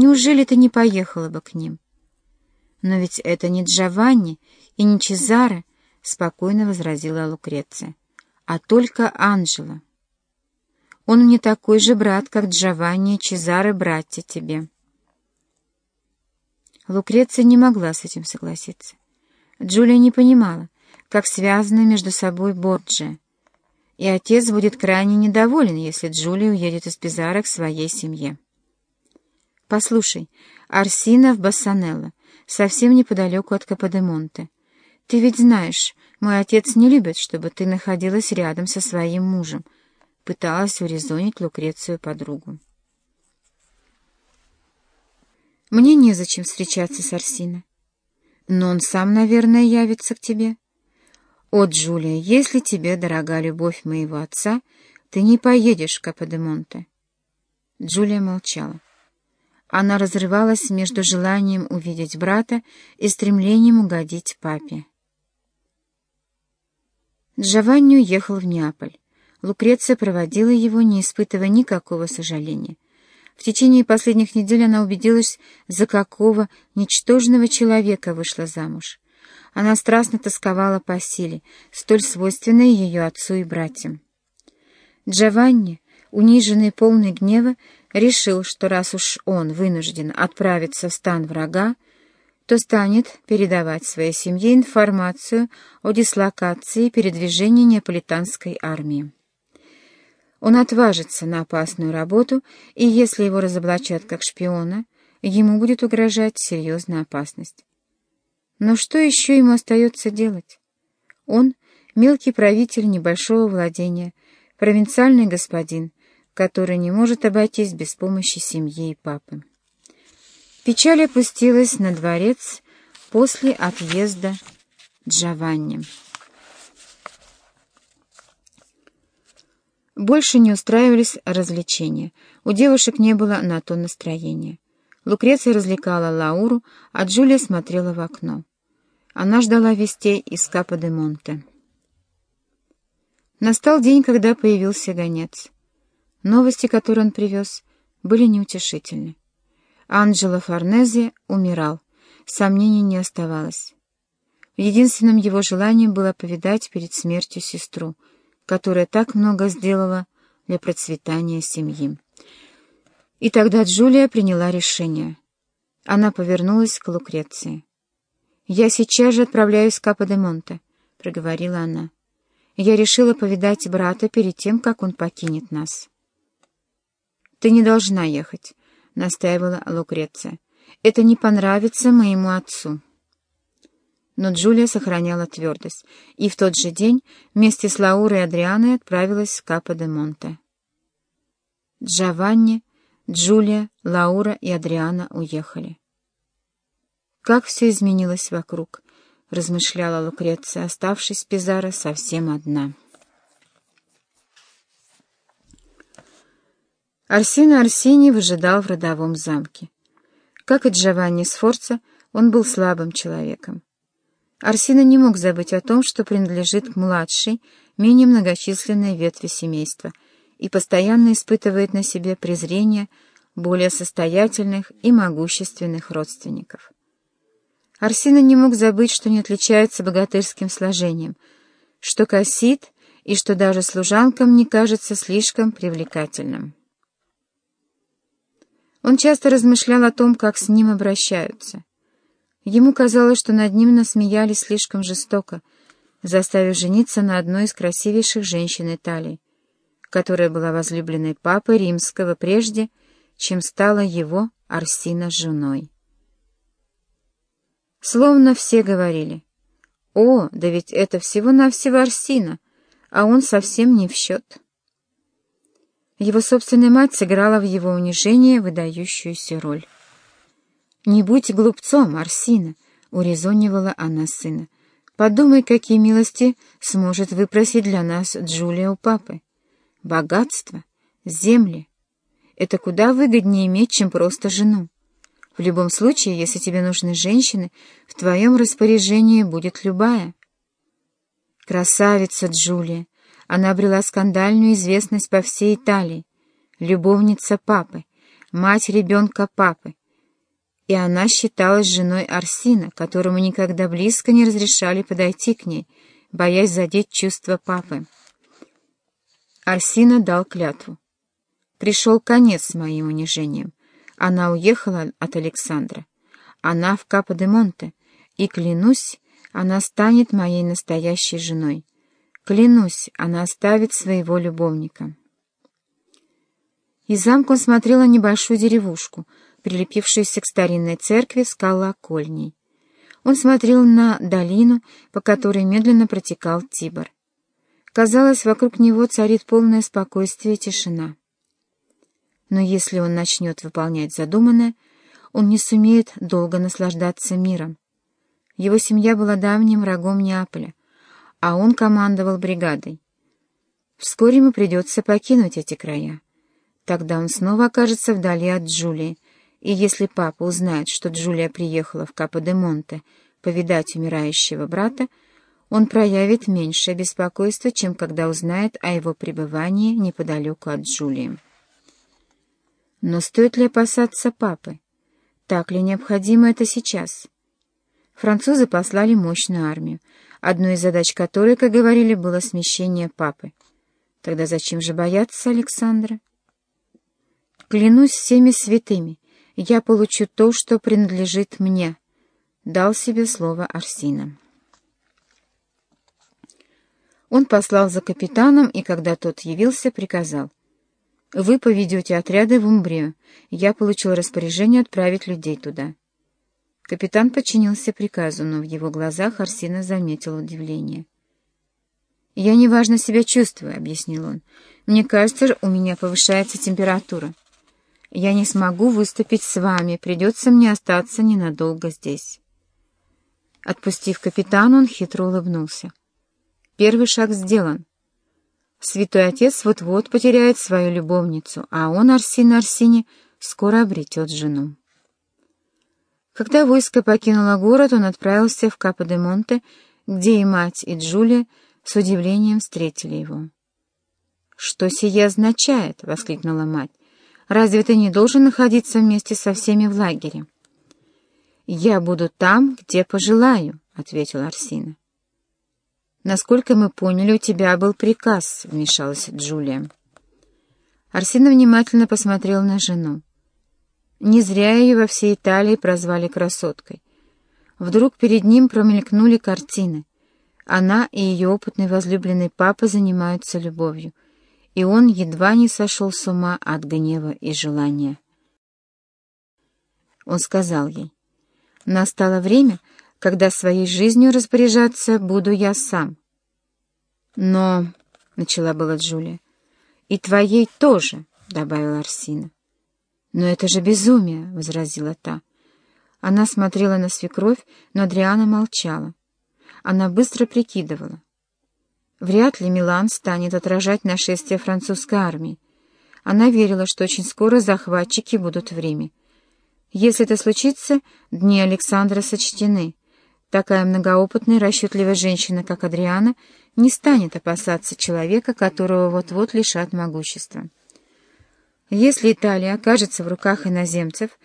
Неужели ты не поехала бы к ним? Но ведь это не Джованни и не Чезаре, — спокойно возразила Лукреция, — а только Анджело. Он не такой же брат, как Джованни и Чезаре братья тебе. Лукреция не могла с этим согласиться. Джулия не понимала, как связаны между собой Борджия, и отец будет крайне недоволен, если Джулия уедет из Пизара к своей семье. «Послушай, Арсина в Бассанелло, совсем неподалеку от Каподемонте. Ты ведь знаешь, мой отец не любит, чтобы ты находилась рядом со своим мужем», пыталась урезонить Лукрецию подругу. «Мне незачем встречаться с Арсино. Но он сам, наверное, явится к тебе». «О, Джулия, если тебе дорога любовь моего отца, ты не поедешь в Каподемонте». Джулия молчала. Она разрывалась между желанием увидеть брата и стремлением угодить папе. Джованни уехал в Неаполь. Лукреция проводила его, не испытывая никакого сожаления. В течение последних недель она убедилась, за какого ничтожного человека вышла замуж. Она страстно тосковала по силе, столь свойственной ее отцу и братьям. Джованни, униженный полный гнева, решил, что раз уж он вынужден отправиться в стан врага, то станет передавать своей семье информацию о дислокации и передвижении неаполитанской армии. Он отважится на опасную работу, и если его разоблачат как шпиона, ему будет угрожать серьезная опасность. Но что еще ему остается делать? Он — мелкий правитель небольшого владения, провинциальный господин, который не может обойтись без помощи семьи и папы. Печаль опустилась на дворец после отъезда Джованни. Больше не устраивались развлечения. У девушек не было на то настроения. Лукреция развлекала Лауру, а Джулия смотрела в окно. Она ждала вестей из Капо-де-Монте. Настал день, когда появился гонец. Новости, которые он привез, были неутешительны. Анджело Форнезе умирал, сомнений не оставалось. Единственным его желанием было повидать перед смертью сестру, которая так много сделала для процветания семьи. И тогда Джулия приняла решение. Она повернулась к Лукреции. «Я сейчас же отправляюсь в Капо-де-Монте», — проговорила она. «Я решила повидать брата перед тем, как он покинет нас». «Ты не должна ехать», — настаивала Лукреция. «Это не понравится моему отцу». Но Джулия сохраняла твердость, и в тот же день вместе с Лаурой и Адрианой отправилась в Капо-де-Монте. Джованни, Джулия, Лаура и Адриана уехали. Как все изменилось вокруг, размышляла Лукреция, оставшись Пизаро совсем одна. Арсина Арсений выжидал в родовом замке. Как и Джованни Сфорца, он был слабым человеком. Арсина не мог забыть о том, что принадлежит к младшей, менее многочисленной ветви семейства и постоянно испытывает на себе презрение более состоятельных и могущественных родственников. Арсина не мог забыть, что не отличается богатырским сложением, что косит и что даже служанкам не кажется слишком привлекательным. Он часто размышлял о том, как с ним обращаются. Ему казалось, что над ним насмеялись слишком жестоко, заставив жениться на одной из красивейших женщин Италии, которая была возлюбленной папы римского прежде, чем стала его Арсина женой. Словно все говорили, «О, да ведь это всего-навсего Арсина, а он совсем не в счет». Его собственная мать сыграла в его унижении выдающуюся роль. «Не будь глупцом, Арсина», — урезонивала она сына. «Подумай, какие милости сможет выпросить для нас Джулия у папы. Богатство, земли — это куда выгоднее иметь, чем просто жену. В любом случае, если тебе нужны женщины, в твоем распоряжении будет любая. Красавица Джулия. Она обрела скандальную известность по всей Италии. Любовница папы, мать ребенка папы, и она считалась женой Арсина, которому никогда близко не разрешали подойти к ней, боясь задеть чувства папы. Арсина дал клятву. Пришел конец моим унижением. Она уехала от Александра. Она в Капо-де-Монте, и, клянусь, она станет моей настоящей женой. Клянусь, она оставит своего любовника. Из замка он смотрел на небольшую деревушку, прилепившуюся к старинной церкви с колокольней. Он смотрел на долину, по которой медленно протекал Тибр. Казалось, вокруг него царит полное спокойствие и тишина. Но если он начнет выполнять задуманное, он не сумеет долго наслаждаться миром. Его семья была давним врагом Неаполя, а он командовал бригадой. Вскоре ему придется покинуть эти края. Тогда он снова окажется вдали от Джулии, и если папа узнает, что Джулия приехала в Капо-де-Монте повидать умирающего брата, он проявит меньшее беспокойство, чем когда узнает о его пребывании неподалеку от Джулии. Но стоит ли опасаться папы? Так ли необходимо это сейчас? Французы послали мощную армию, одной из задач которой, как говорили, было смещение папы. Тогда зачем же бояться Александра? Клянусь всеми святыми, я получу то, что принадлежит мне, — дал себе слово Арсина. Он послал за капитаном, и когда тот явился, приказал. «Вы поведете отряды в Умбрию. Я получил распоряжение отправить людей туда». Капитан подчинился приказу, но в его глазах Арсина заметил удивление. «Я неважно себя чувствую», — объяснил он. «Мне кажется, у меня повышается температура. Я не смогу выступить с вами, придется мне остаться ненадолго здесь». Отпустив капитана, он хитро улыбнулся. Первый шаг сделан. Святой Отец вот-вот потеряет свою любовницу, а он, Арсин Арсини, скоро обретет жену. Когда войско покинуло город, он отправился в Капо-де-Монте, где и мать, и Джулия с удивлением встретили его. «Что сие означает?» — воскликнула мать. «Разве ты не должен находиться вместе со всеми в лагере?» «Я буду там, где пожелаю», — ответил Арсина. «Насколько мы поняли, у тебя был приказ», — вмешалась Джулия. Арсина внимательно посмотрел на жену. Не зря ее во всей Италии прозвали красоткой. Вдруг перед ним промелькнули картины. Она и ее опытный возлюбленный папа занимаются любовью, и он едва не сошел с ума от гнева и желания. Он сказал ей, «Настало время, когда своей жизнью распоряжаться буду я сам». «Но...» — начала была Джулия. «И твоей тоже», — добавила Арсина. «Но это же безумие!» — возразила та. Она смотрела на свекровь, но Адриана молчала. Она быстро прикидывала. Вряд ли Милан станет отражать нашествие французской армии. Она верила, что очень скоро захватчики будут в Риме. Если это случится, дни Александра сочтены. Такая многоопытная расчетливая женщина, как Адриана, не станет опасаться человека, которого вот-вот лишат могущества. Если Италия окажется в руках иноземцев,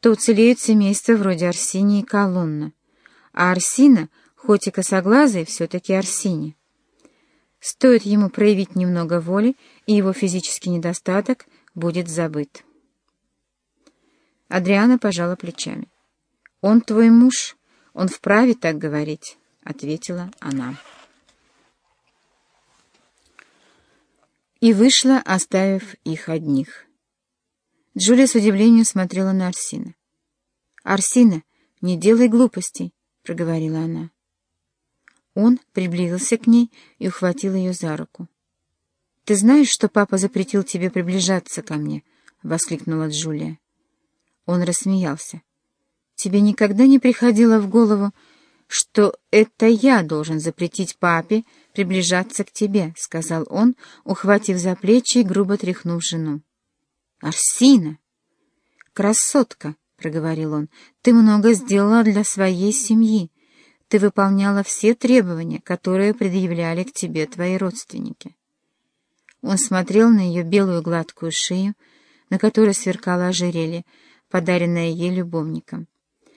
то уцелеют семейства вроде Арсини и Колонна. А Арсина, хоть и косоглазый, все-таки Арсини. Стоит ему проявить немного воли, и его физический недостаток будет забыт. Адриана пожала плечами. «Он твой муж, он вправе так говорить», — ответила она. И вышла, оставив их одних. Джулия с удивлением смотрела на Арсина. «Арсина, не делай глупостей», — проговорила она. Он приблизился к ней и ухватил ее за руку. «Ты знаешь, что папа запретил тебе приближаться ко мне?» — воскликнула Джулия. Он рассмеялся. «Тебе никогда не приходило в голову, что это я должен запретить папе приближаться к тебе?» — сказал он, ухватив за плечи и грубо тряхнув жену. «Арсина!» «Красотка!» — проговорил он. «Ты много сделала для своей семьи. Ты выполняла все требования, которые предъявляли к тебе твои родственники». Он смотрел на ее белую гладкую шею, на которой сверкало ожерелье, подаренное ей любовником.